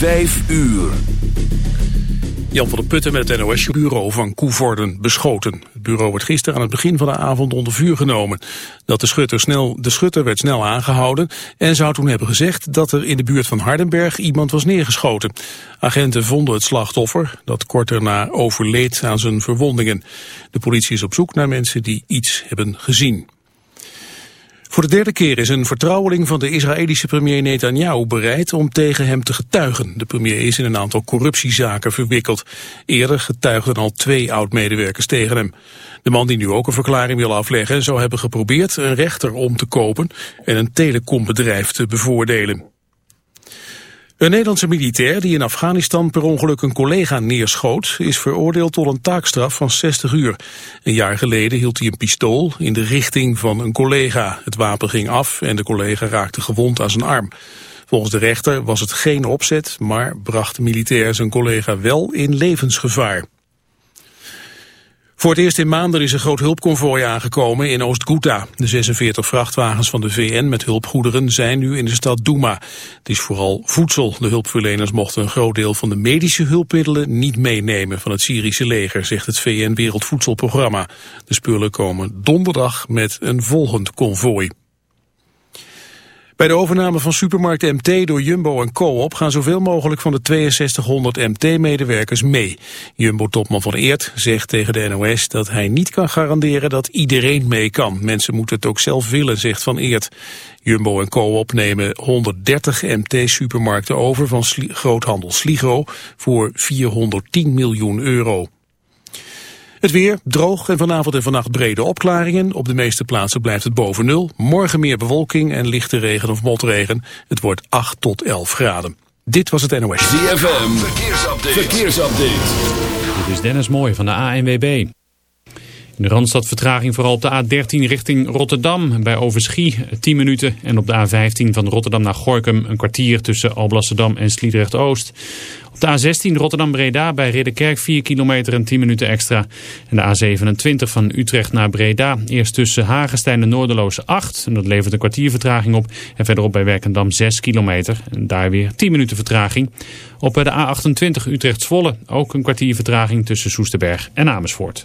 Vijf uur. Jan van der Putten met het NOS-bureau van Koevorden beschoten. Het bureau werd gisteren aan het begin van de avond onder vuur genomen. Dat de, schutter snel, de schutter werd snel aangehouden en zou toen hebben gezegd dat er in de buurt van Hardenberg iemand was neergeschoten. Agenten vonden het slachtoffer, dat kort daarna overleed aan zijn verwondingen. De politie is op zoek naar mensen die iets hebben gezien. Voor de derde keer is een vertrouweling van de Israëlische premier Netanyahu bereid om tegen hem te getuigen. De premier is in een aantal corruptiezaken verwikkeld. Eerder getuigden al twee oud-medewerkers tegen hem. De man die nu ook een verklaring wil afleggen zou hebben geprobeerd een rechter om te kopen en een telecombedrijf te bevoordelen. Een Nederlandse militair die in Afghanistan per ongeluk een collega neerschoot... is veroordeeld tot een taakstraf van 60 uur. Een jaar geleden hield hij een pistool in de richting van een collega. Het wapen ging af en de collega raakte gewond aan zijn arm. Volgens de rechter was het geen opzet, maar bracht de militair zijn collega wel in levensgevaar. Voor het eerst in maanden is een groot hulpconvooi aangekomen in Oost-Ghouta. De 46 vrachtwagens van de VN met hulpgoederen zijn nu in de stad Douma. Het is vooral voedsel. De hulpverleners mochten een groot deel van de medische hulpmiddelen niet meenemen van het Syrische leger, zegt het VN Wereldvoedselprogramma. De spullen komen donderdag met een volgend konvooi. Bij de overname van supermarkt MT door Jumbo en Coop gaan zoveel mogelijk van de 6200 MT-medewerkers mee. Jumbo-topman van Eert zegt tegen de NOS dat hij niet kan garanderen dat iedereen mee kan. Mensen moeten het ook zelf willen, zegt Van Eert. Jumbo en Coop nemen 130 MT-supermarkten over van groothandel Sligro voor 410 miljoen euro. Het weer droog en vanavond en vannacht brede opklaringen. Op de meeste plaatsen blijft het boven nul. Morgen meer bewolking en lichte regen of motregen. Het wordt 8 tot 11 graden. Dit was het NOS. ZFM, verkeersupdate. verkeersupdate. Dit is Dennis Mooij van de ANWB. In de Randstad vertraging vooral op de A13 richting Rotterdam. Bij Overschie 10 minuten. En op de A15 van Rotterdam naar Gorkum een kwartier tussen Alblasserdam en Sliedrecht-Oost. Op de A16 Rotterdam-Breda bij Ridderkerk 4 kilometer en 10 minuten extra. En de A27 van Utrecht naar Breda. Eerst tussen Hagenstein en Noorderloos 8. En dat levert een kwartier vertraging op. En verderop bij Werkendam 6 kilometer. En daar weer 10 minuten vertraging. Op de A28 Utrecht-Zwolle ook een kwartier vertraging tussen Soesterberg en Amersfoort.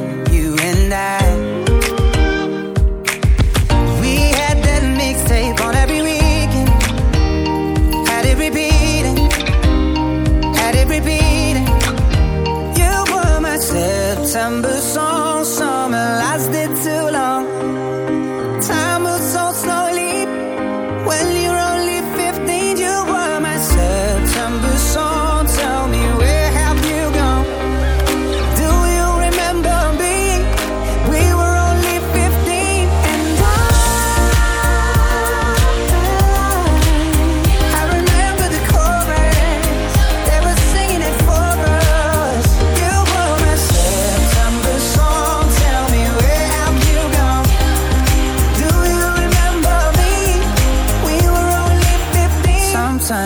September song.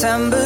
September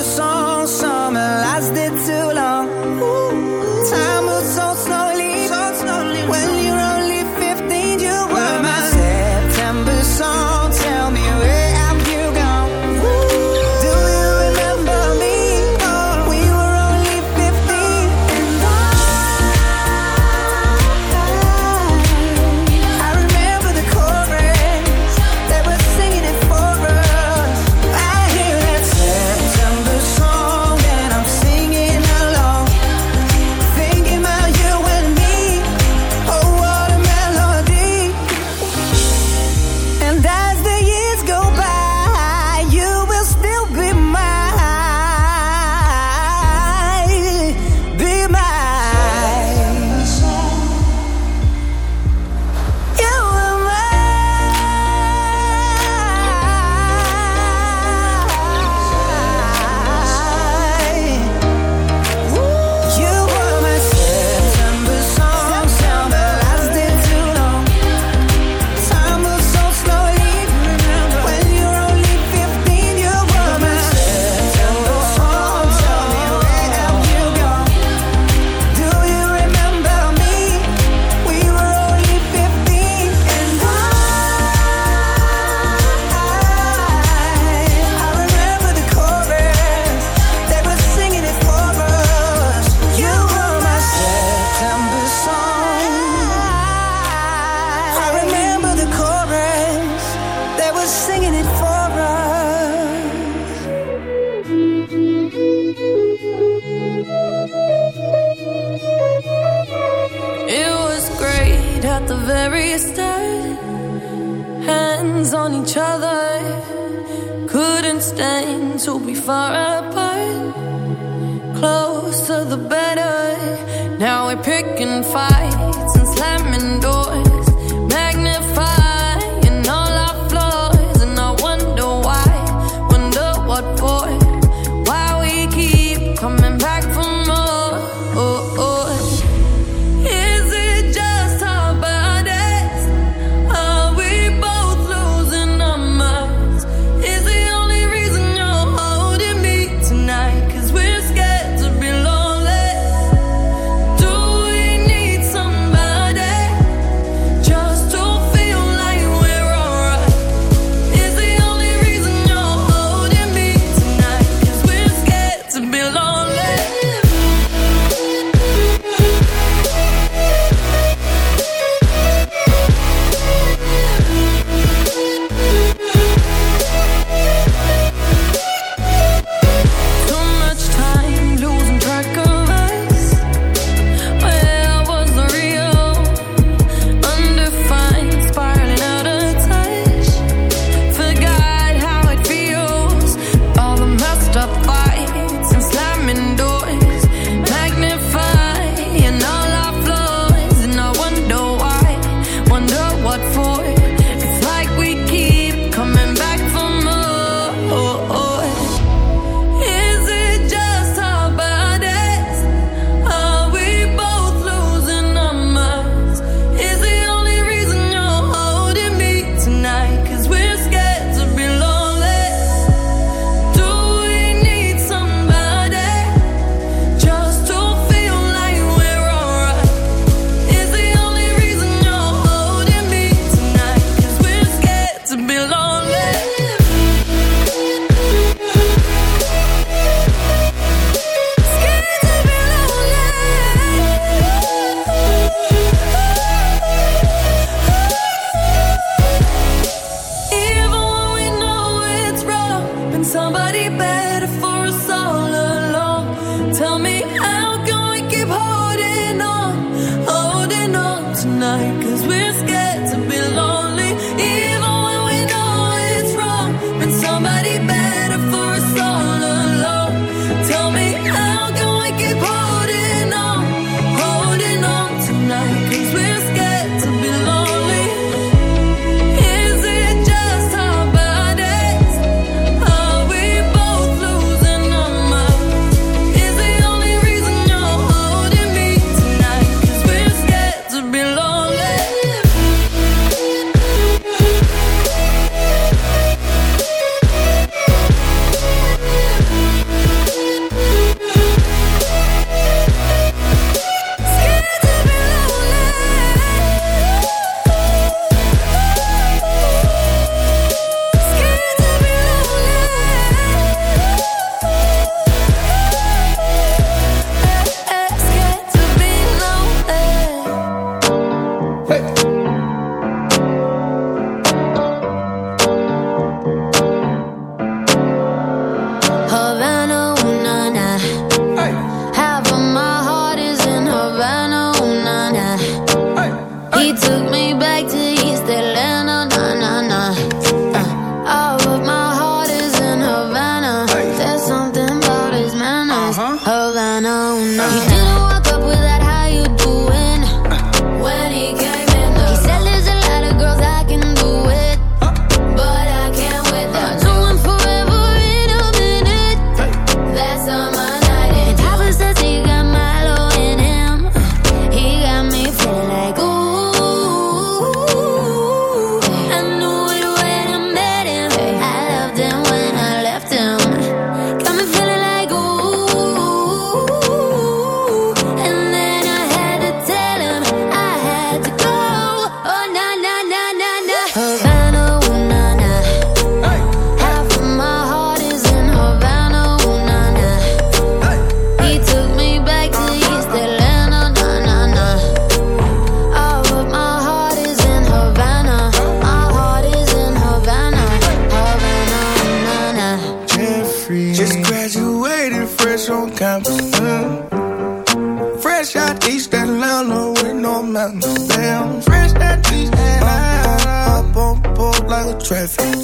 traffic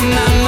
My, my,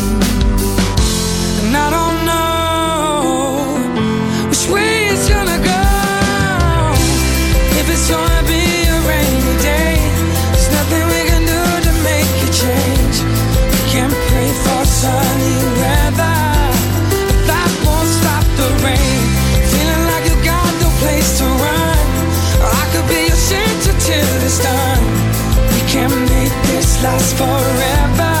is done. We can make this last forever.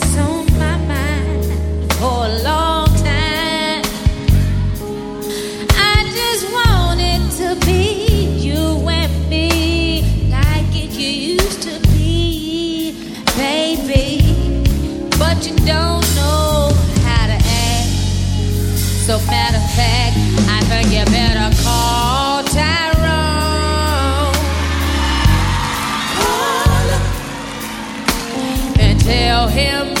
him,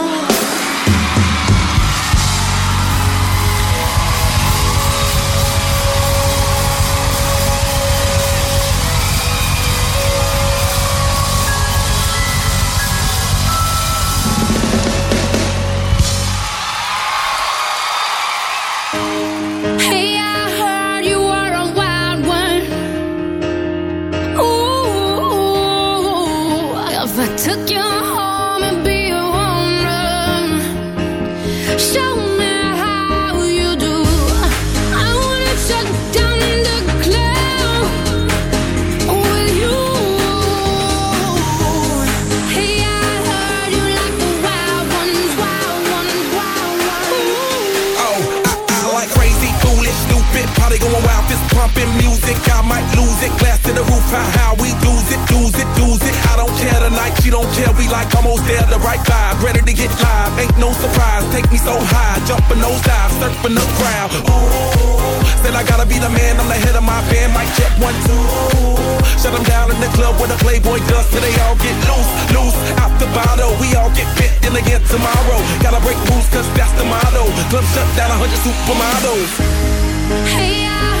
No surprise, take me so high, jumping those dives, surfing the crowd. Ooh, said I gotta be the man, I'm the head of my band, mic check one, two. Shut them down in the club where the Playboy does, till they all get loose, loose, out the bottle. We all get fit in again tomorrow. Gotta break rules, cause that's the motto. Club shut down, a 100 supermodels. Hey, I